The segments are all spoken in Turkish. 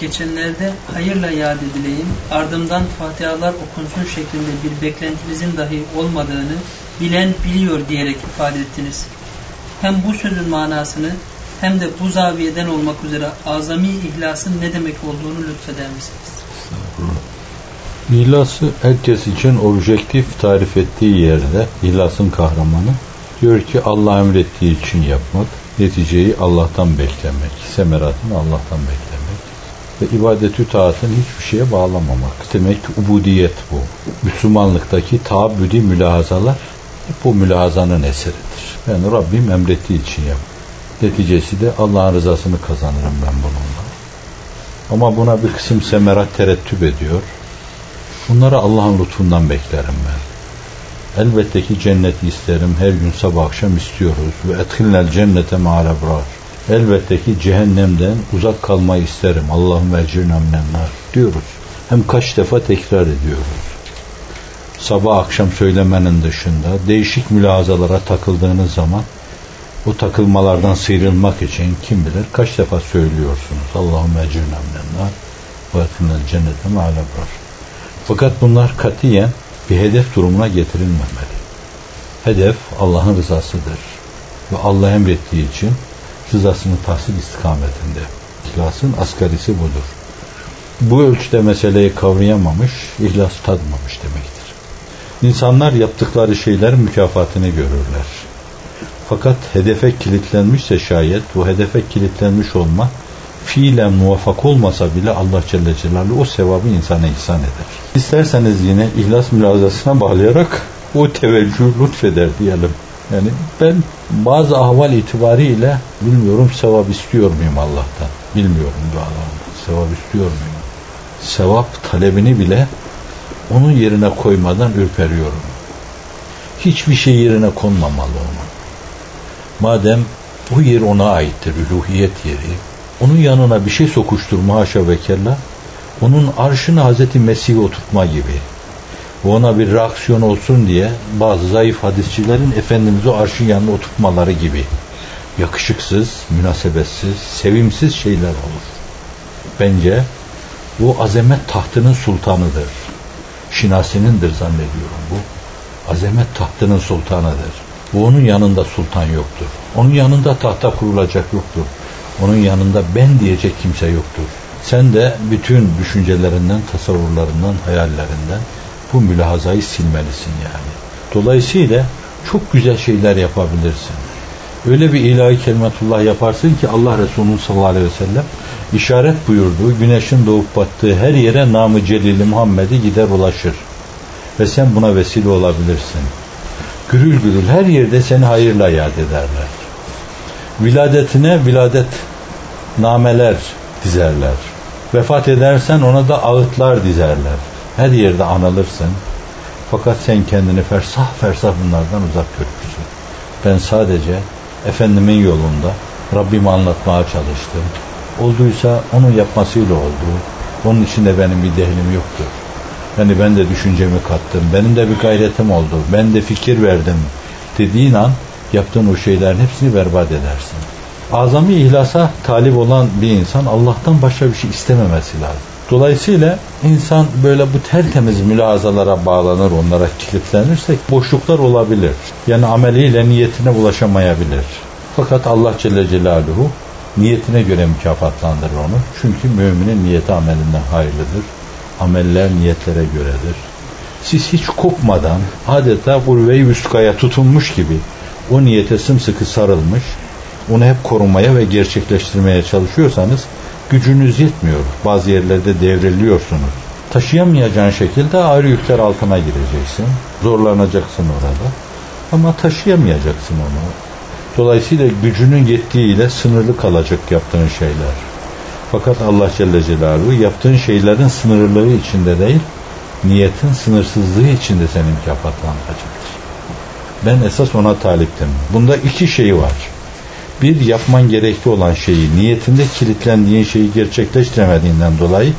geçenlerde hayırla yad edileyim, ardından Fatihalar okunsun şeklinde bir beklentinizin dahi olmadığını bilen biliyor diyerek ifade ettiniz. Hem bu sözün manasını hem de bu zaviyeden olmak üzere azami ihlasın ne demek olduğunu lütfeder misiniz? İhlası herkes için objektif tarif ettiği yerde ihlasın kahramanı diyor ki Allah emrettiği için yapmak, neticeyi Allah'tan beklemek, semeratını Allah'tan beklemek ve ibadetü taatını hiçbir şeye bağlamamak. Demek ki ubudiyet bu. Müslümanlıktaki taabbüdi mülahazalar bu mülahazanın eseridir. Yani Rabbim emrettiği için yap. Neticesi de Allah'ın rızasını kazanırım ben bununla. Ama buna bir kısım semerat terettüp ediyor. Bunları Allah'ın lütfundan beklerim ben. Elbette ki cenneti isterim. Her gün sabah akşam istiyoruz. Ve etkinler cennete ma'al ebrar. Elbette ki cehennemden uzak kalmayı isterim. Allah'ım vecirna minennar diyoruz. Hem kaç defa tekrar ediyoruz. Sabah akşam söylemenin dışında değişik mülazalara takıldığınız zaman bu takılmalardan sıyrılmak için kim bilir kaç defa söylüyorsunuz. Allah'ım vecirna minennar ve etkinler cennete ma'al ebrar. Fakat bunlar katiyen bir hedef durumuna getirilmemeli. Hedef Allah'ın rızasıdır. Ve Allah emrettiği için rızasını tahsil istikametinde. İhlasın asgarisi budur. Bu ölçüde meseleyi kavrayamamış, ihlas tadmamış demektir. İnsanlar yaptıkları şeylerin mükafatını görürler. Fakat hedefe kilitlenmişse şayet bu hedefe kilitlenmiş olma fiilen muvaffak olmasa bile Allah Celle Celaluhu o sevabı insana ihsan eder. İsterseniz yine ihlas mülazasına bağlayarak o teveccüh lütfeder diyelim. Yani ben bazı ahval itibariyle bilmiyorum sevap istiyor muyum Allah'tan? Bilmiyorum dualarımda. Sevap istiyor muyum? Sevap talebini bile onun yerine koymadan ürperiyorum. Hiçbir şey yerine konmamalı onun. Madem bu yer ona aittir, üluhiyet yeri, onun yanına bir şey sokuşturma haşa ve kella, onun arşını Hazreti Mesih'e oturtma gibi. Ona bir reaksiyon olsun diye bazı zayıf hadisçilerin Efendimiz'i arşın yanına oturtmaları gibi. Yakışıksız, münasebetsiz, sevimsiz şeyler olur. Bence bu azamet tahtının sultanıdır. Şinasinindir zannediyorum bu. Azamet tahtının sultanıdır. Bu onun yanında sultan yoktur. Onun yanında tahta kurulacak yoktur. Onun yanında ben diyecek kimse yoktur. Sen de bütün düşüncelerinden, tasavvurlarından, hayallerinden bu mülahazayı silmelisin yani. Dolayısıyla çok güzel şeyler yapabilirsin. Öyle bir ilahi kelimetullah yaparsın ki Allah Resulü sallallahu aleyhi ve sellem işaret buyurduğu güneşin doğup battığı her yere namı celili Muhammed'i gider ulaşır. Ve sen buna vesile olabilirsin. Gürül gürül her yerde seni hayırla yad ederler. Viladetine viladet nameler dizerler. Vefat edersen ona da ağıtlar dizerler. Her yerde anılırsın. Fakat sen kendini fersah fersah bunlardan uzak görürsün. Ben sadece Efendimin yolunda Rabbimi anlatmaya çalıştım. Olduysa onun yapmasıyla oldu. Onun içinde benim bir dehlim yoktur. Yani ben de düşüncemi kattım. Benim de bir gayretim oldu. Ben de fikir verdim. Dediğin an yaptığın o şeylerin hepsini berbat edersin. Azami ihlasa talip olan bir insan Allah'tan başka bir şey istememesi lazım. Dolayısıyla insan böyle bu tertemiz mülazalara bağlanır, onlara kilitlenirse boşluklar olabilir. Yani ameliyle niyetine ulaşamayabilir. Fakat Allah Celle Celaluhu niyetine göre mükafatlandırır onu. Çünkü müminin niyeti amelinden hayırlıdır. Ameller niyetlere göredir. Siz hiç kopmadan adeta urve-i vüskaya tutunmuş gibi o niyete sımsıkı sarılmış, onu hep korumaya ve gerçekleştirmeye çalışıyorsanız gücünüz yetmiyor. Bazı yerlerde devriliyorsunuz. Taşıyamayacağın şekilde ağır yükler altına gireceksin. Zorlanacaksın orada. Ama taşıyamayacaksın onu. Dolayısıyla gücünün yettiğiyle sınırlı kalacak yaptığın şeyler. Fakat Allah Celle Celaluhu yaptığın şeylerin sınırlılığı içinde değil, niyetin sınırsızlığı içinde senin mükafatlandıracaktır. Ben esas ona taliptim. Bunda iki şey var bir yapman gerekli olan şeyi, niyetinde kilitlendiğin şeyi gerçekleştiremediğinden dolayı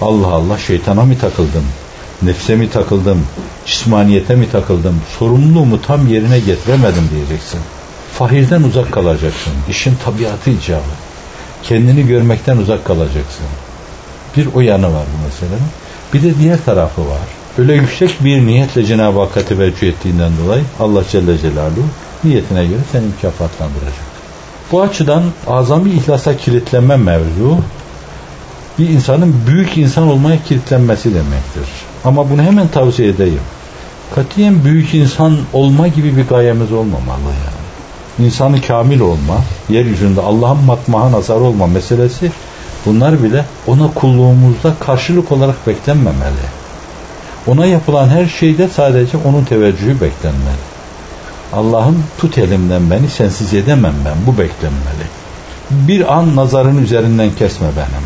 Allah Allah şeytana mı takıldım, nefse mi takıldım, cismaniyete mi takıldım, sorumluluğumu tam yerine getiremedim diyeceksin. Fahirden uzak kalacaksın. İşin tabiatı icabı. Kendini görmekten uzak kalacaksın. Bir o yanı var bu meselenin. Bir de diğer tarafı var. Öyle yüksek bir niyetle Cenab-ı Hakk'a teveccüh ettiğinden dolayı Allah Celle Celaluhu niyetine göre seni mükafatlandıracak. Bu açıdan azami ihlasa kilitlenme mevzu bir insanın büyük insan olmaya kilitlenmesi demektir. Ama bunu hemen tavsiye edeyim. Katiyen büyük insan olma gibi bir gayemiz olmamalı yani. İnsanı kamil olma, yeryüzünde Allah'ın matmaha nazar olma meselesi bunlar bile ona kulluğumuzda karşılık olarak beklenmemeli. Ona yapılan her şeyde sadece onun teveccühü beklenmeli. Allah'ım tut elimden beni sensiz edemem ben bu beklenmeli. Bir an nazarın üzerinden kesme benim.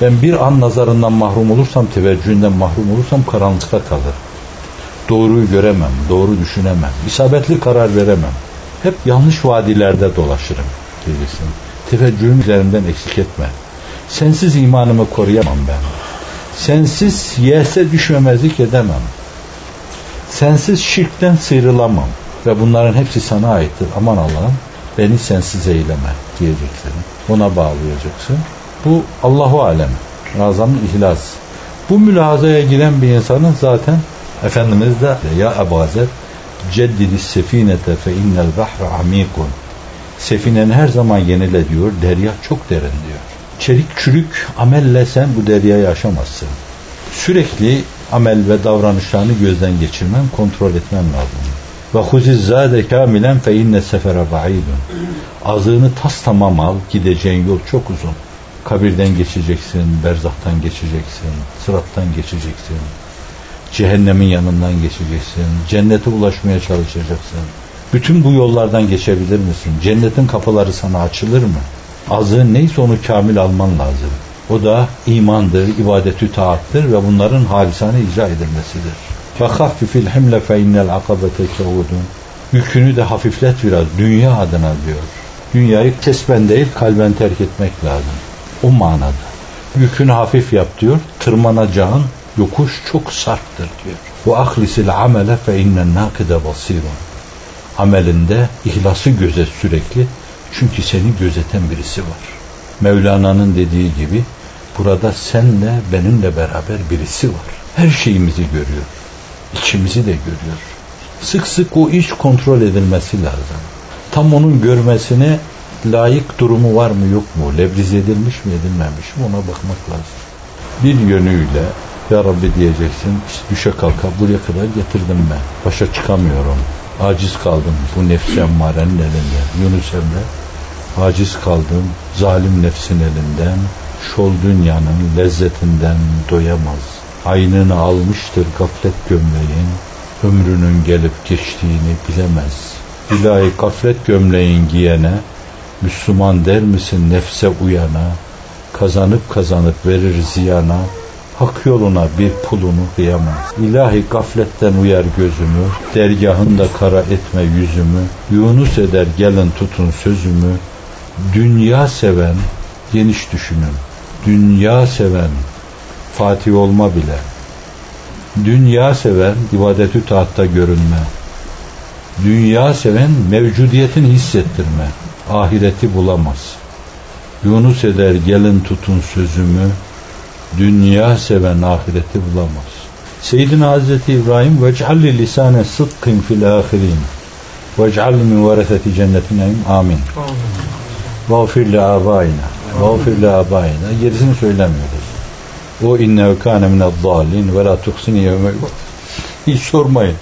Ben bir an nazarından mahrum olursam, teveccühünden mahrum olursam karanlıkta kalır. Doğruyu göremem, doğru düşünemem, isabetli karar veremem. Hep yanlış vadilerde dolaşırım diyeceksin. Teveccühüm üzerimden eksik etme. Sensiz imanımı koruyamam ben. Sensiz yese düşmemezlik edemem. Sensiz şirkten sıyrılamam. Ve bunların hepsi sana aittir. Aman Allah'ım beni sensiz eyleme diyeceksin. Ona bağlayacaksın. Bu Allahu alem. Razamın ihlas. Bu mülazaya giren bir insanın zaten Efendimiz de ya Ebu Zer ceddidi sefinete fe innel bahre amikun Sefinen her zaman yenile diyor. Derya çok derin diyor. Çelik çürük amelle sen bu deryayı aşamazsın. Sürekli amel ve davranışlarını gözden geçirmen, kontrol etmen lazım. Ve huziz zade kamilen fe inne sefere ba'idun. Azığını tas tamam al, gideceğin yol çok uzun. Kabirden geçeceksin, berzahtan geçeceksin, sırattan geçeceksin. Cehennemin yanından geçeceksin, cennete ulaşmaya çalışacaksın. Bütün bu yollardan geçebilir misin? Cennetin kapıları sana açılır mı? Azığın neyse onu kamil alman lazım. O da imandır, ibadetü taattır ve bunların halisane icra edilmesidir. فَخَفِّفِ الْحِمْلَ فَاِنَّ الْعَقَبَةَ كَعُودٌ Yükünü de hafiflet biraz dünya adına diyor. Dünyayı kesben değil kalben terk etmek lazım. O manada. Yükünü hafif yap diyor. Tırmanacağın yokuş çok sarptır diyor. Bu ahlisil amele fe innen nakide basirun. Amelinde ihlası gözet sürekli. Çünkü seni gözeten birisi var. Mevlana'nın dediği gibi burada senle benimle beraber birisi var. Her şeyimizi görüyor içimizi de görüyor. Sık sık o iş kontrol edilmesi lazım. Tam onun görmesine layık durumu var mı yok mu? Lebriz edilmiş mi edilmemiş mi ona bakmak lazım. Bir yönüyle ya Rabbi diyeceksin düşe kalka buraya kadar getirdim ben. Başa çıkamıyorum. Aciz kaldım bu nefsi emmarenin elinden. Yunus Emre aciz kaldım zalim nefsin elinden. Şol dünyanın lezzetinden doyamaz aynını almıştır gaflet gömleğin, ömrünün gelip geçtiğini bilemez. İlahi gaflet gömleğin giyene, Müslüman der misin nefse uyana, kazanıp kazanıp verir ziyana, hak yoluna bir pulunu kıyamaz. İlahi gafletten uyar gözümü, dergahında kara etme yüzümü, Yunus eder gelin tutun sözümü, dünya seven, geniş düşünün, dünya seven, Fatih olma bile. Dünya seven ibadetü taatta görünme. Dünya seven mevcudiyetin hissettirme. Ahireti bulamaz. Yunus eder gelin tutun sözümü. Dünya seven ahireti bulamaz. Seyyidina Hazreti İbrahim vec'alli lisane sıdkın fil ahirin vec'alli min vereseti cennetin amin. Vağfir li abayna. Vağfir li abayna. Gerisini söylemiyoruz. O innehu kâne mined dâlin ve la tuhsini yevme Hiç sormayın.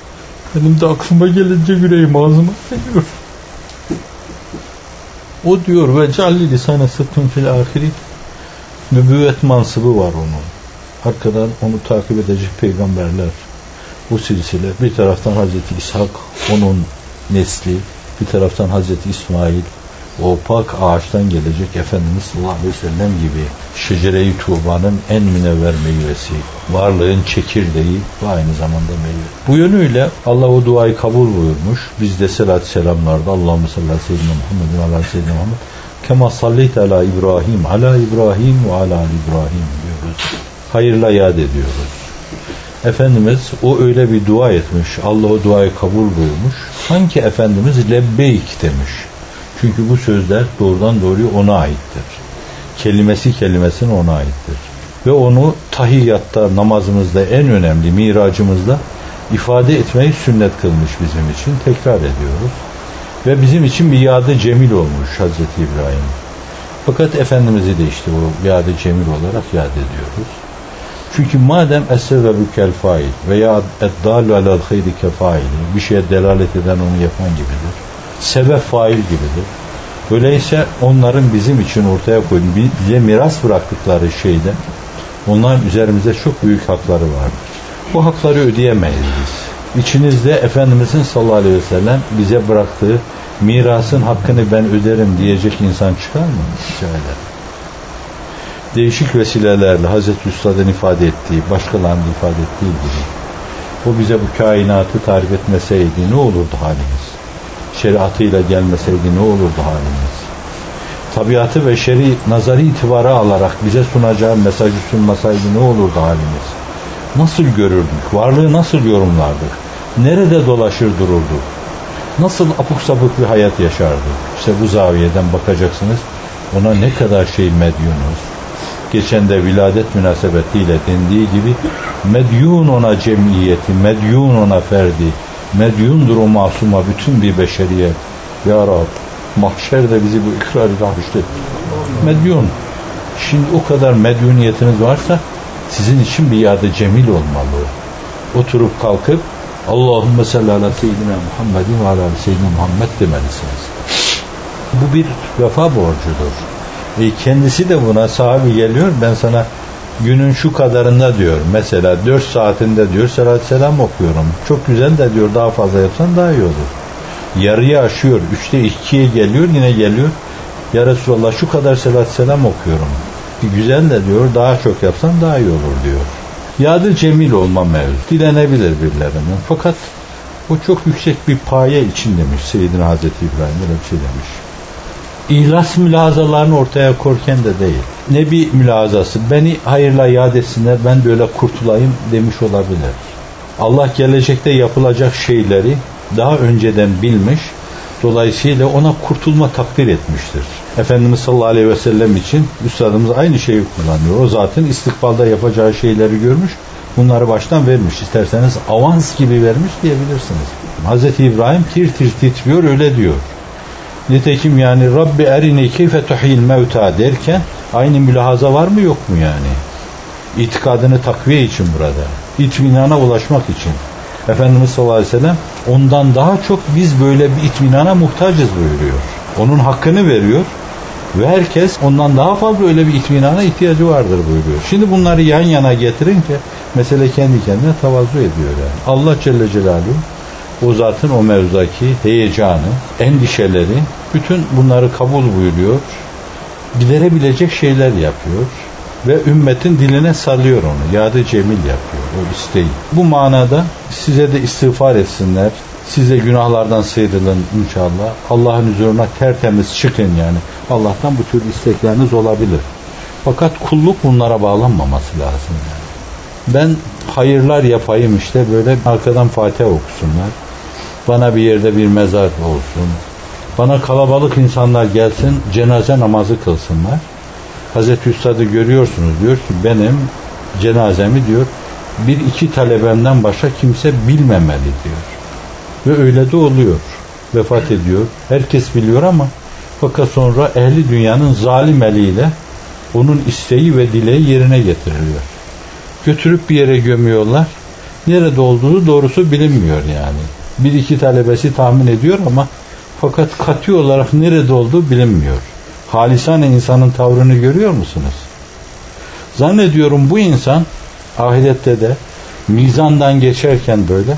Benim de aklıma gelince yüreğim ağzıma geliyor. O diyor ve calli lisane sıttun fil ahiri nübüvvet mansıbı var onun. Arkadan onu takip edecek peygamberler. Bu silsile bir taraftan Hazreti İshak onun nesli bir taraftan Hazreti İsmail o pak ağaçtan gelecek Efendimiz sallallahu aleyhi ve sellem gibi şecere-i tuğbanın en münevver meyvesi, varlığın çekirdeği ve aynı zamanda meyve. Bu yönüyle Allah o duayı kabul buyurmuş. Biz de selat selamlarda Allahümme sallallahu aleyhi ve sellem Muhammed ve ala seyyidina Muhammed kema sallite ala İbrahim ala İbrahim ve ala İbrahim diyoruz. Hayırla yad ediyoruz. Efendimiz o öyle bir dua etmiş. Allah o duayı kabul buyurmuş. Sanki Efendimiz lebbeyk demiş. Çünkü bu sözler doğrudan doğruya ona aittir. Kelimesi kelimesine ona aittir. ve onu tahiyyatta, namazımızda en önemli miracımızda ifade etmeyi sünnet kılmış bizim için. Tekrar ediyoruz. Ve bizim için bir yadı cemil olmuş Hazreti İbrahim. Fakat Efendimiz'i de işte o yadı cemil olarak yad ediyoruz. Çünkü madem essebebu kel fail veya eddalu alel hayri kefaili bir şeye delalet eden onu yapan gibidir. Sebep fail gibidir. Öyleyse onların bizim için ortaya koyduğu bize miras bıraktıkları şeyde onların üzerimize çok büyük hakları vardır. Bu hakları ödeyemeyiz biz. İçinizde Efendimizin sallallahu aleyhi ve sellem bize bıraktığı mirasın hakkını ben öderim diyecek insan çıkar mı? Ederim. Değişik vesilelerle Hazreti Üstad'ın ifade ettiği, başkalarının ifade ettiği gibi o bize bu kainatı tarif etmeseydi ne olurdu halimiz? Şeriatıyla gelmeseydi ne olurdu halimiz? Tabiatı ve şeri nazari itibara alarak bize sunacağı mesajı sunmasaydı ne olurdu halimiz? Nasıl görürdük? Varlığı nasıl yorumlardık? Nerede dolaşır dururduk? Nasıl apuk sapık bir hayat yaşardık? İşte bu zaviyeden bakacaksınız. Ona ne kadar şey medyunuz. Geçen de viladet münasebetiyle dendiği gibi medyun ona cemiyeti, medyun ona ferdi, medyundur o masuma bütün bir beşeriyet. Ya Rab, mahşerde bizi bu ikrar ile Medyun. Şimdi o kadar medyuniyetiniz varsa sizin için bir yerde cemil olmalı. Oturup kalkıp Allahümme salli ala seyyidina Muhammedin ve ala seyyidina Muhammed demelisiniz. Bu bir vefa borcudur. E kendisi de buna sahibi geliyor. Ben sana günün şu kadarında diyor. Mesela 4 saatinde diyor salat selam okuyorum. Çok güzel de diyor daha fazla yapsan daha iyi olur. Yarıya aşıyor. Üçte ikiye geliyor yine geliyor. Ya Resulallah şu kadar salat selam okuyorum. Güzel de diyor daha çok yapsan daha iyi olur diyor. Yadı cemil olma mevzu. Dilenebilir birilerinden. Fakat o çok yüksek bir paye için demiş Seyyidina Hazreti İbrahim öyle bir şey demiş. İhlas mülazalarını ortaya korken de değil. Ne bir mülazası. Beni hayırla yad etsinler ben böyle kurtulayım demiş olabilir. Allah gelecekte yapılacak şeyleri daha önceden bilmiş. Dolayısıyla ona kurtulma takdir etmiştir. Efendimiz sallallahu aleyhi ve sellem için Üstadımız aynı şeyi kullanıyor. O zaten istikbalda yapacağı şeyleri görmüş. Bunları baştan vermiş. İsterseniz avans gibi vermiş diyebilirsiniz. Hz. İbrahim tir tir titriyor öyle diyor. Nitekim yani Rabbi erini keyfe tuhil mevta derken aynı mülahaza var mı yok mu yani? İtikadını takviye için burada. İtminana ulaşmak için. Efendimiz sallallahu aleyhi ve sellem ondan daha çok biz böyle bir itminana muhtacız buyuruyor. Onun hakkını veriyor ve herkes ondan daha fazla öyle bir itminana ihtiyacı vardır buyuruyor. Şimdi bunları yan yana getirince mesele kendi kendine tavazu ediyor yani. Allah Celle Celaluhu o zatın o mevzudaki heyecanı, endişeleri, bütün bunları kabul buyuruyor. Giderebilecek şeyler yapıyor ve ümmetin diline salıyor onu. Yadı cemil yapıyor o isteği. Bu manada size de istiğfar etsinler. Siz de günahlardan sıyrılın inşallah. Allah'ın huzuruna tertemiz çıkın yani. Allah'tan bu tür istekleriniz olabilir. Fakat kulluk bunlara bağlanmaması lazım yani. Ben hayırlar yapayım işte böyle arkadan Fatiha okusunlar. Bana bir yerde bir mezar olsun. Bana kalabalık insanlar gelsin cenaze namazı kılsınlar. Hazreti Üstad'ı görüyorsunuz diyor ki benim cenazemi diyor bir iki talebemden başka kimse bilmemeli diyor. Ve öyle de oluyor. Vefat ediyor. Herkes biliyor ama fakat sonra ehli dünyanın zalim eliyle onun isteği ve dileği yerine getiriliyor. Götürüp bir yere gömüyorlar. Nerede olduğunu doğrusu bilinmiyor yani. Bir iki talebesi tahmin ediyor ama fakat katı olarak nerede olduğu bilinmiyor. Halisane insanın tavrını görüyor musunuz? Zannediyorum bu insan ahirette de mizandan geçerken böyle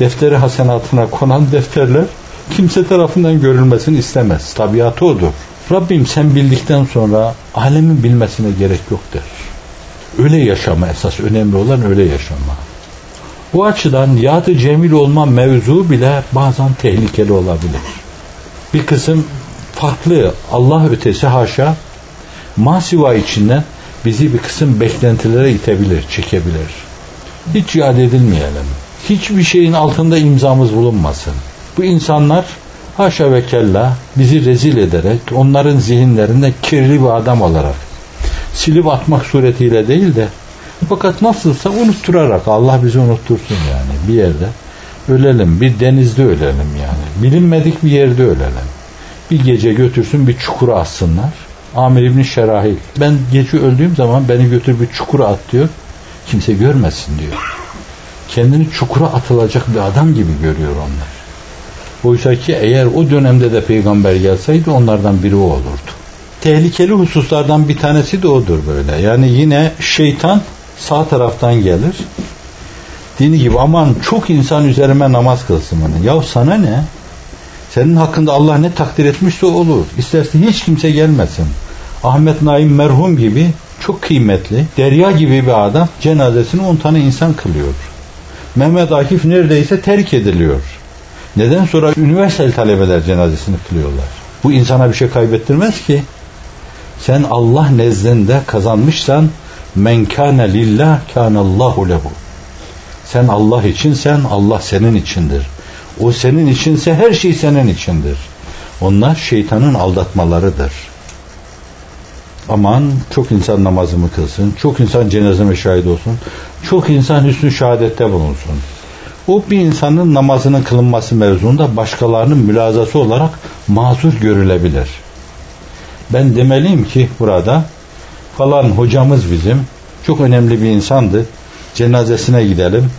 defteri hasenatına konan defterler kimse tarafından görülmesini istemez. Tabiatı odur. Rabbim sen bildikten sonra alemin bilmesine gerek yok der. Öyle yaşama esas önemli olan öyle yaşama. Bu açıdan yadı cemil olma mevzu bile bazen tehlikeli olabilir. Bir kısım farklı Allah ötesi haşa masiva içinden bizi bir kısım beklentilere itebilir, çekebilir. Hiç yad edilmeyelim. Hiçbir şeyin altında imzamız bulunmasın. Bu insanlar haşa ve kella bizi rezil ederek onların zihinlerinde kirli bir adam olarak silip atmak suretiyle değil de fakat nasılsa unutturarak Allah bizi unuttursun yani bir yerde ölelim. Bir denizde ölelim yani. Bilinmedik bir yerde ölelim. Bir gece götürsün bir çukura atsınlar. Amir İbni Şerahil ben gece öldüğüm zaman beni götür bir çukura at diyor. Kimse görmesin diyor. Kendini çukura atılacak bir adam gibi görüyor onlar. Oysa ki eğer o dönemde de peygamber gelseydi onlardan biri o olurdu. Tehlikeli hususlardan bir tanesi de odur böyle. Yani yine şeytan sağ taraftan gelir dini gibi aman çok insan üzerime namaz kılsın bana. Ya sana ne? Senin hakkında Allah ne takdir etmişse olur. İsterse hiç kimse gelmesin. Ahmet Naim merhum gibi çok kıymetli, derya gibi bir adam cenazesini 10 tane insan kılıyor. Mehmet Akif neredeyse terk ediliyor. Neden sonra üniversite talebeler cenazesini kılıyorlar? Bu insana bir şey kaybettirmez ki. Sen Allah nezdinde kazanmışsan men kâne lillah kânallahu lehu. Sen Allah içinsen Allah senin içindir. O senin içinse her şey senin içindir. Onlar şeytanın aldatmalarıdır. Aman çok insan namazımı kılsın, çok insan cenazeme şahit olsun, çok insan hüsnü şehadette bulunsun. O bir insanın namazının kılınması mevzunda başkalarının mülazası olarak mazur görülebilir. Ben demeliyim ki burada falan hocamız bizim çok önemli bir insandı. Cenazesine gidelim.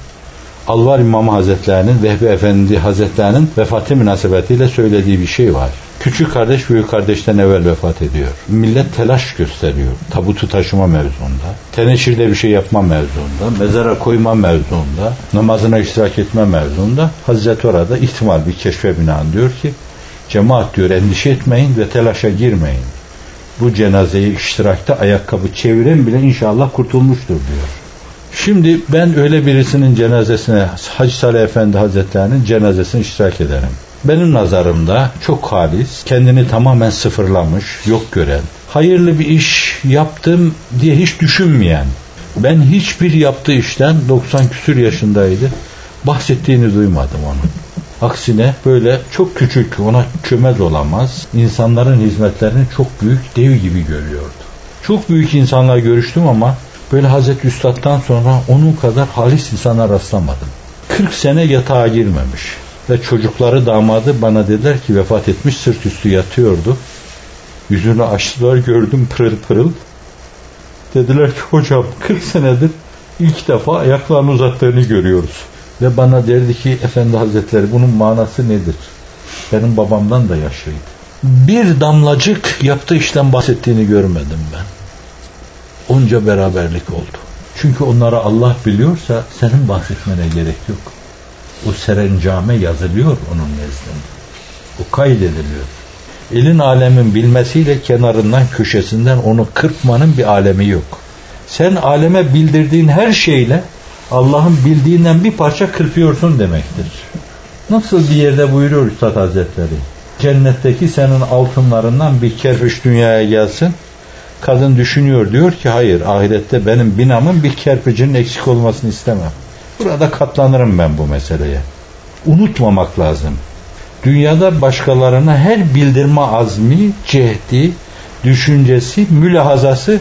Alvar İmamı Hazretlerinin, Vehbi Efendi Hazretlerinin vefatı münasebetiyle söylediği bir şey var. Küçük kardeş büyük kardeşten evvel vefat ediyor. Millet telaş gösteriyor. Tabutu taşıma mevzunda, teneşirde bir şey yapma mevzunda, mezara koyma mevzunda, namazına iştirak etme mevzunda. Hazreti orada ihtimal bir keşfe binaen diyor ki, cemaat diyor endişe etmeyin ve telaşa girmeyin. Bu cenazeyi iştirakta ayakkabı çeviren bile inşallah kurtulmuştur diyor. Şimdi ben öyle birisinin cenazesine Hacı Salih Efendi Hazretlerinin cenazesine iştirak ederim. Benim nazarımda çok halis, kendini tamamen sıfırlamış, yok gören, hayırlı bir iş yaptım diye hiç düşünmeyen, ben hiçbir yaptığı işten 90 küsür yaşındaydı, bahsettiğini duymadım onun. Aksine böyle çok küçük, ona çömez olamaz, insanların hizmetlerini çok büyük, dev gibi görüyordu. Çok büyük insanlar görüştüm ama Böyle Hazreti Üstad'dan sonra onun kadar halis insana rastlamadım. 40 sene yatağa girmemiş. Ve çocukları damadı bana dediler ki vefat etmiş sırt üstü yatıyordu. Yüzünü açtılar gördüm pırıl pırıl. Dediler ki hocam 40 senedir ilk defa ayaklarını uzattığını görüyoruz. Ve bana derdi ki efendi hazretleri bunun manası nedir? Benim babamdan da yaşlıydı. Bir damlacık yaptığı işten bahsettiğini görmedim ben onca beraberlik oldu. Çünkü onları Allah biliyorsa senin bahsetmene gerek yok. O serencame yazılıyor onun nezdinde. O kaydediliyor. Elin alemin bilmesiyle kenarından köşesinden onu kırpmanın bir alemi yok. Sen aleme bildirdiğin her şeyle Allah'ın bildiğinden bir parça kırpıyorsun demektir. Nasıl bir yerde buyuruyor Üstad Hazretleri? Cennetteki senin altınlarından bir kerpiç dünyaya gelsin Kadın düşünüyor diyor ki hayır ahirette benim binamın bir kerpicinin eksik olmasını istemem. Burada katlanırım ben bu meseleye. Unutmamak lazım. Dünyada başkalarına her bildirme azmi, cehdi, düşüncesi, mülahazası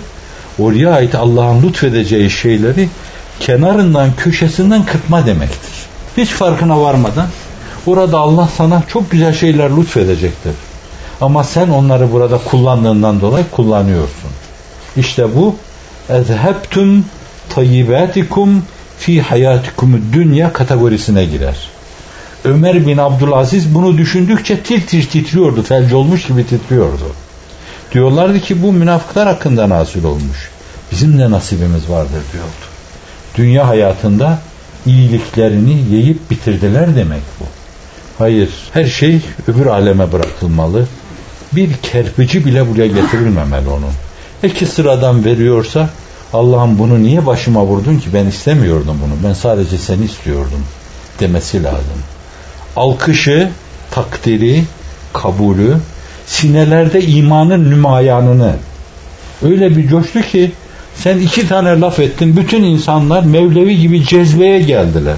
oraya ait Allah'ın lütfedeceği şeyleri kenarından, köşesinden kırpma demektir. Hiç farkına varmadan orada Allah sana çok güzel şeyler lütfedecektir. Ama sen onları burada kullandığından dolayı kullanıyorsun. İşte bu ezhebtum tayyibatikum fi hayatikum dünya kategorisine girer. Ömer bin Abdülaziz bunu düşündükçe tir tir titriyordu. Felç olmuş gibi titriyordu. Diyorlardı ki bu münafıklar hakkında nasıl olmuş. Bizim de nasibimiz vardır diyordu. Dünya hayatında iyiliklerini yiyip bitirdiler demek bu. Hayır, her şey öbür aleme bırakılmalı bir kerpici bile buraya getirilmemeli onun. Eki sıradan veriyorsa Allah'ım bunu niye başıma vurdun ki ben istemiyordum bunu ben sadece seni istiyordum demesi lazım. Alkışı, takdiri, kabulü, sinelerde imanın nümayanını öyle bir coştu ki sen iki tane laf ettin bütün insanlar Mevlevi gibi cezbeye geldiler.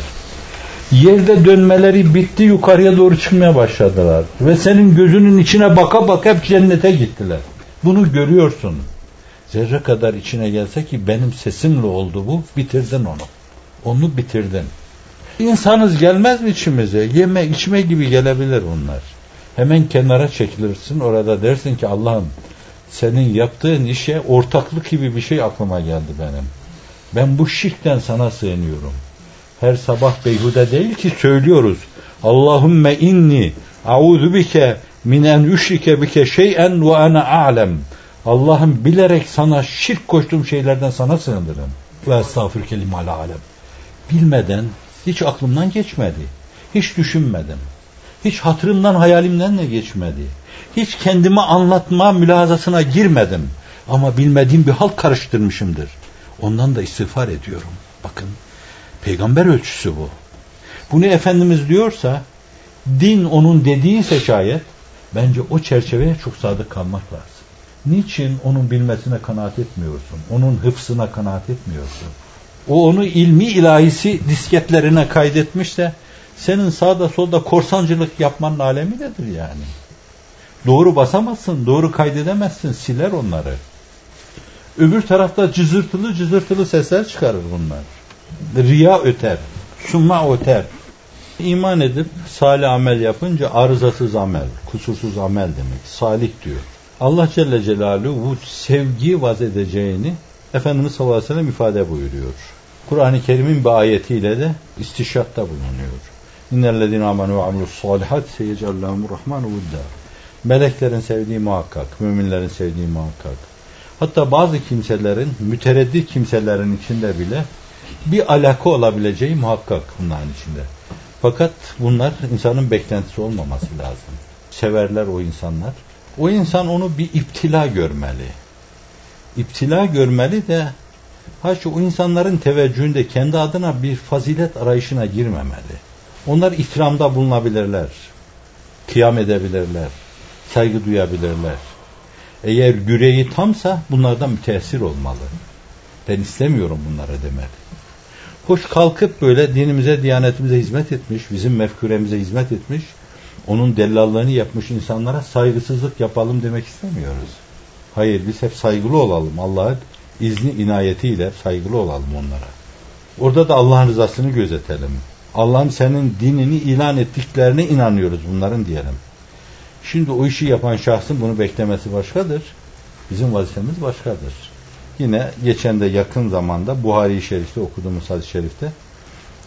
Yerde dönmeleri bitti yukarıya doğru çıkmaya başladılar. Ve senin gözünün içine baka baka hep cennete gittiler. Bunu görüyorsun. Zerre kadar içine gelse ki benim sesimle oldu bu, bitirdin onu. Onu bitirdin. İnsanız gelmez mi içimize? Yeme, içme gibi gelebilir onlar. Hemen kenara çekilirsin, orada dersin ki Allah'ım senin yaptığın işe ortaklık gibi bir şey aklıma geldi benim. Ben bu şirkten sana sığınıyorum. Her sabah beyhude değil ki söylüyoruz. Allahümme inni a'udhu bike min en üşrike bike şey'en ve ana a'lem. Allah'ım bilerek sana şirk koştuğum şeylerden sana sığınırım. Ve estağfurke limal alem. Bilmeden hiç aklımdan geçmedi. Hiç düşünmedim. Hiç hatırımdan hayalimden de geçmedi. Hiç kendime anlatma mülazasına girmedim. Ama bilmediğim bir halk karıştırmışımdır. Ondan da istiğfar ediyorum. Bakın peygamber ölçüsü bu. Bunu Efendimiz diyorsa din onun dediyse şayet bence o çerçeveye çok sadık kalmak lazım. Niçin onun bilmesine kanaat etmiyorsun? Onun hıfsına kanaat etmiyorsun? O onu ilmi ilahisi disketlerine kaydetmişse senin sağda solda korsancılık yapmanın alemi nedir yani? Doğru basamazsın, doğru kaydedemezsin, siler onları. Öbür tarafta cızırtılı cızırtılı sesler çıkarır bunlar. Riya öter, summa öter. İman edip salih amel yapınca arızasız amel, kusursuz amel demek. Salih diyor. Allah Celle Celaluhu bu sevgi vaz edeceğini Efendimiz sallallahu aleyhi ve sellem ifade buyuruyor. Kur'an-ı Kerim'in bir ayetiyle de istişatta bulunuyor. İnnellezine amenu ve amilus salihat seyecallahumur rahmanu vudda. Meleklerin sevdiği muhakkak, müminlerin sevdiği muhakkak. Hatta bazı kimselerin, mütereddit kimselerin içinde bile bir alaka olabileceği muhakkak bunların içinde. Fakat bunlar insanın beklentisi olmaması lazım. Severler o insanlar. O insan onu bir iptila görmeli. İptila görmeli de haşa o insanların teveccühünde kendi adına bir fazilet arayışına girmemeli. Onlar ikramda bulunabilirler. Kıyam edebilirler. Saygı duyabilirler. Eğer yüreği tamsa bunlardan müteessir olmalı. Ben istemiyorum bunları demeli. Hoş kalkıp böyle dinimize, diyanetimize hizmet etmiş, bizim mefkuremize hizmet etmiş, onun dellallığını yapmış insanlara saygısızlık yapalım demek istemiyoruz. Hayır biz hep saygılı olalım. Allah'ın izni inayetiyle saygılı olalım onlara. Orada da Allah'ın rızasını gözetelim. Allah'ın senin dinini ilan ettiklerine inanıyoruz bunların diyelim. Şimdi o işi yapan şahsın bunu beklemesi başkadır. Bizim vazifemiz başkadır. Yine geçen de yakın zamanda Buhari-i Şerif'te okuduğumuz hadis-i şerifte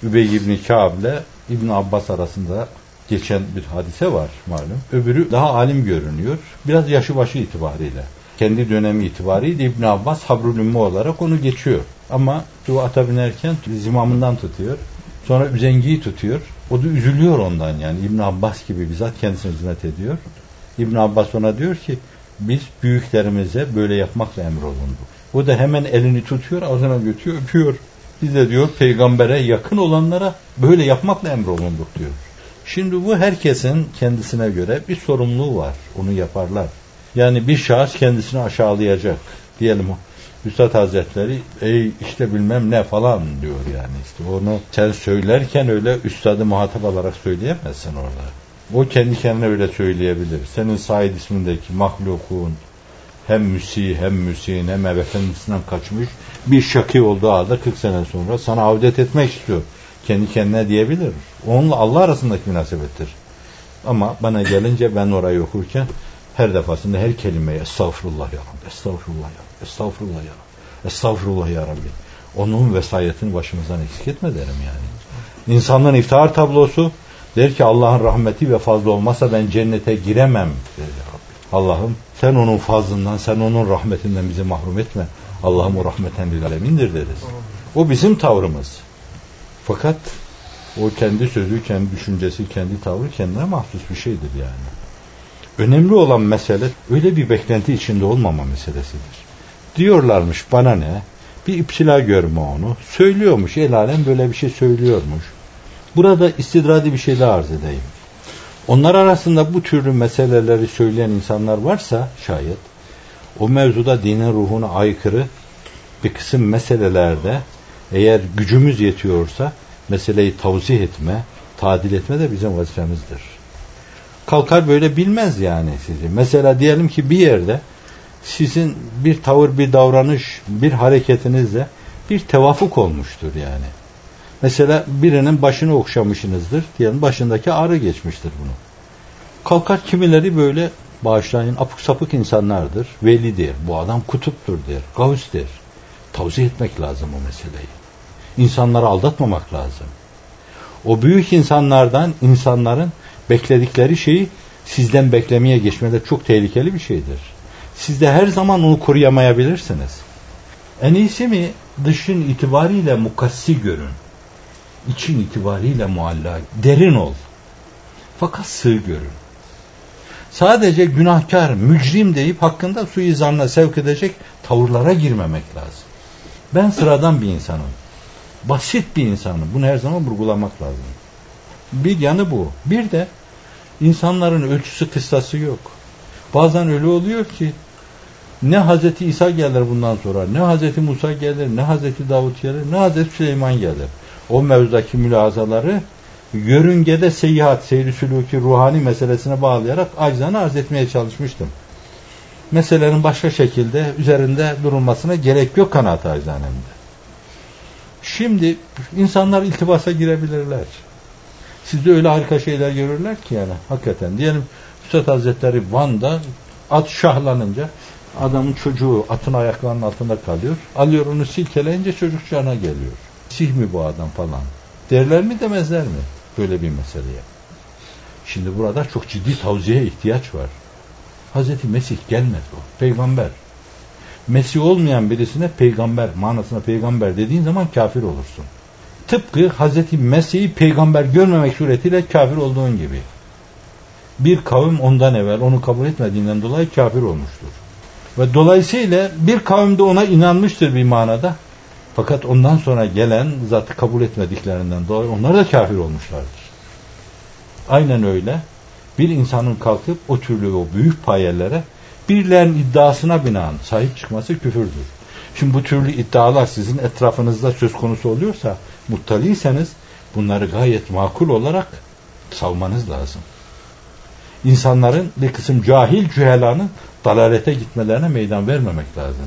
Übey ibn Kâb ile İbn Abbas arasında geçen bir hadise var malum. Öbürü daha alim görünüyor. Biraz yaşı başı itibariyle. Kendi dönemi itibariyle İbn Abbas habrul ümmü olarak onu geçiyor. Ama şu ata binerken zimamından tutuyor. Sonra üzengiyi tutuyor. O da üzülüyor ondan yani. İbn Abbas gibi bizzat kendisine hizmet ediyor. İbn Abbas ona diyor ki biz büyüklerimize böyle yapmakla emrolunduk. O da hemen elini tutuyor, ağzına götürüyor, öpüyor. Biz de diyor peygambere yakın olanlara böyle yapmakla emrolunduk diyor. Şimdi bu herkesin kendisine göre bir sorumluluğu var. Onu yaparlar. Yani bir şahıs kendisini aşağılayacak. Diyelim Üstad Hazretleri ey işte bilmem ne falan diyor yani işte onu sen söylerken öyle üstadı muhatap alarak söyleyemezsin orada. O kendi kendine öyle söyleyebilir. Senin Said ismindeki mahlukun hem müsi hem müsin hem efendisinden kaçmış bir şaki olduğu halde 40 sene sonra sana avdet etmek istiyor. Kendi kendine diyebilir. Onunla Allah arasındaki münasebettir. Ama bana gelince ben orayı okurken her defasında her kelimeye estağfurullah ya Rabbi, estağfurullah ya Rabbi, estağfurullah ya Rabbi, estağfurullah ya Rabbi. Onun vesayetini başımızdan eksik etme derim yani. İnsanların iftihar tablosu der ki Allah'ın rahmeti ve fazla olmazsa ben cennete giremem der. Allah'ım sen onun fazlından, sen onun rahmetinden bizi mahrum etme. Allah'ım o rahmeten lil alemindir deriz. O bizim tavrımız. Fakat o kendi sözü, kendi düşüncesi, kendi tavrı kendine mahsus bir şeydir yani. Önemli olan mesele öyle bir beklenti içinde olmama meselesidir. Diyorlarmış bana ne? Bir iptila görme onu. Söylüyormuş el alem böyle bir şey söylüyormuş. Burada istidradi bir şey daha arz edeyim. Onlar arasında bu türlü meseleleri söyleyen insanlar varsa şayet o mevzuda dinin ruhuna aykırı bir kısım meselelerde eğer gücümüz yetiyorsa meseleyi tavzih etme, tadil etme de bizim vazifemizdir. Kalkar böyle bilmez yani sizi. Mesela diyelim ki bir yerde sizin bir tavır, bir davranış, bir hareketinizle bir tevafuk olmuştur yani. Mesela birinin başını okşamışsınızdır. Diyelim başındaki ağrı geçmiştir bunu. Kalkar kimileri böyle bağışlayın apık sapık insanlardır. Velidir. Bu adam kutuptur der. Gavus der. Tavsiye etmek lazım o meseleyi. İnsanları aldatmamak lazım. O büyük insanlardan insanların bekledikleri şeyi sizden beklemeye geçmeleri çok tehlikeli bir şeydir. Siz de her zaman onu koruyamayabilirsiniz. En iyisi mi dışın itibariyle mukassi görün. İçin itibariyle mualla. Derin ol. Fakat sığ görün. Sadece günahkar, mücrim deyip hakkında suizanla sevk edecek tavırlara girmemek lazım. Ben sıradan bir insanım. Basit bir insanım. Bunu her zaman vurgulamak lazım. Bir yanı bu. Bir de insanların ölçüsü kıstası yok. Bazen öyle oluyor ki ne Hazreti İsa gelir bundan sonra, ne Hazreti Musa gelir, ne Hazreti Davut gelir, ne Hazreti Süleyman gelir. O mevzudaki mülazaları yörüngede seyahat, seyri sülûki, ruhani meselesine bağlayarak acizane arz etmeye çalışmıştım. Meselenin başka şekilde üzerinde durulmasına gerek yok kanaat acizanemde. Şimdi insanlar iltibasa girebilirler. Sizde öyle harika şeyler görürler ki yani hakikaten. Diyelim Üstad Hazretleri Van'da at şahlanınca adamın çocuğu atın ayaklarının altında kalıyor. Alıyor onu silkeleyince çocuk cana geliyor. Sih mi bu adam falan. Derler mi demezler mi? Böyle bir meseleye. Şimdi burada çok ciddi tavziyeye ihtiyaç var. Hazreti Mesih gelmedi o. Peygamber. Mesih olmayan birisine peygamber manasına peygamber dediğin zaman kafir olursun. Tıpkı Hazreti Mesih'i peygamber görmemek suretiyle kafir olduğun gibi. Bir kavim ondan evvel onu kabul etmediğinden dolayı kafir olmuştur. Ve dolayısıyla bir kavim de ona inanmıştır bir manada. Fakat ondan sonra gelen zatı kabul etmediklerinden dolayı onlar da kafir olmuşlardır. Aynen öyle. Bir insanın kalkıp o türlü o büyük payelere birilerinin iddiasına binaen sahip çıkması küfürdür. Şimdi bu türlü iddialar sizin etrafınızda söz konusu oluyorsa muttaliyseniz bunları gayet makul olarak savmanız lazım. İnsanların bir kısım cahil cühelanın dalalete gitmelerine meydan vermemek lazım.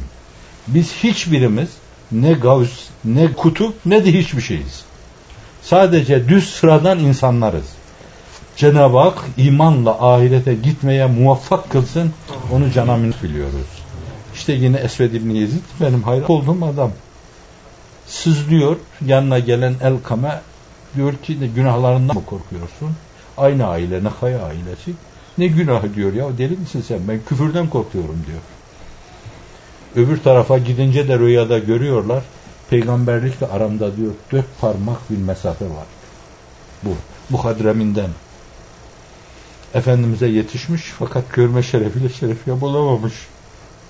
Biz hiçbirimiz ne gavs, ne kutup, ne de hiçbir şeyiz. Sadece düz sıradan insanlarız. Cenab-ı Hak imanla ahirete gitmeye muvaffak kılsın. Onu canamin biliyoruz. İşte yine Esved İbni Yezid benim hayran olduğum adam. Sızlıyor yanına gelen Elkame diyor ki ne günahlarından mı korkuyorsun? Aynı aile, Nakaya ailesi. Ne günah diyor ya deli misin sen ben küfürden korkuyorum diyor. Öbür tarafa gidince de rüyada görüyorlar. Peygamberlikle aramda diyor dört parmak bir mesafe var. Bu. Bu hadreminden. Efendimiz'e yetişmiş fakat görme şerefiyle şerefiye bulamamış.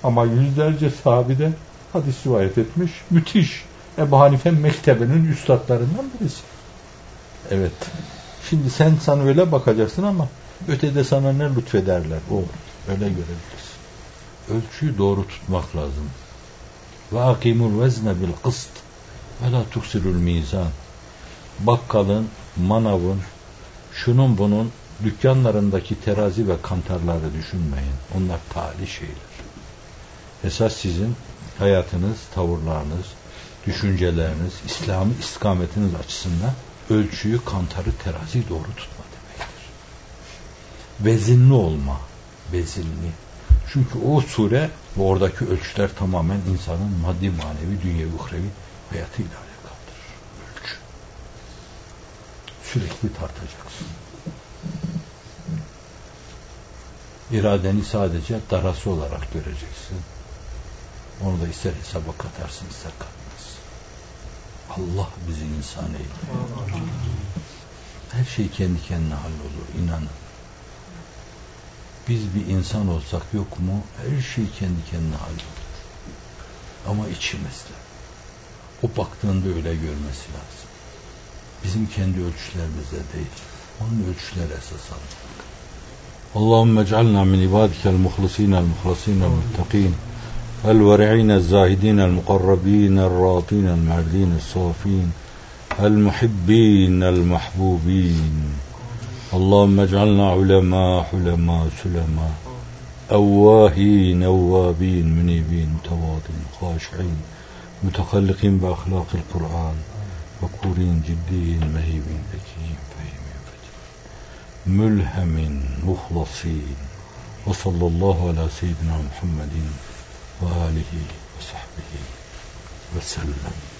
Ama yüzlerce sahabeden hadis rivayet etmiş. Müthiş. Ebu Hanife mektebinin üstadlarından birisi. Evet. Şimdi sen sana öyle bakacaksın ama ötede sana ne lütfederler. O öyle görebilirsin. Ölçüyü doğru tutmak lazım. Ve akimul vezne bil kıst ve la tuksirul mizan. Bakkalın, manavın, şunun bunun dükkanlarındaki terazi ve kantarları düşünmeyin. Onlar tali şeyler. Esas sizin hayatınız, tavırlarınız, düşünceleriniz, İslami istikametiniz açısından ölçüyü, kantarı, terazi doğru tutma demektir. Vezinli olma, vezinli. Çünkü o sure ve oradaki ölçüler tamamen insanın maddi, manevi, dünyevi, uhrevi hayatıyla alakalıdır. Ölçü. Sürekli tartacaksın. İradeni sadece darası olarak göreceksin. Onu da ister hesaba katarsın ister katmaz. Allah bizi insan eyledi. Her şey kendi kendine hallolur, inanın. Biz bir insan olsak yok mu, her şey kendi kendine hallolur. Ama içimizde. O baktığında öyle görmesi lazım. Bizim kendi ölçülerimizde değil. Onun ölçüleri esas almak. Allahümme cealna min ibadikel muhlisinel muhlisinel muttakin. الورعين الزاهدين المقربين الراضين المعدين الصافين المحبين المحبوبين اللهم اجعلنا علماء حلماء سلماء أواهين أوابين منيبين متواضعين خاشعين متخلقين بأخلاق القرآن وكورين جديين مهيبين ذكيين فهيمين فتين ملهم مخلصين وصلى الله على سيدنا محمد وآله وصحبه وسلم.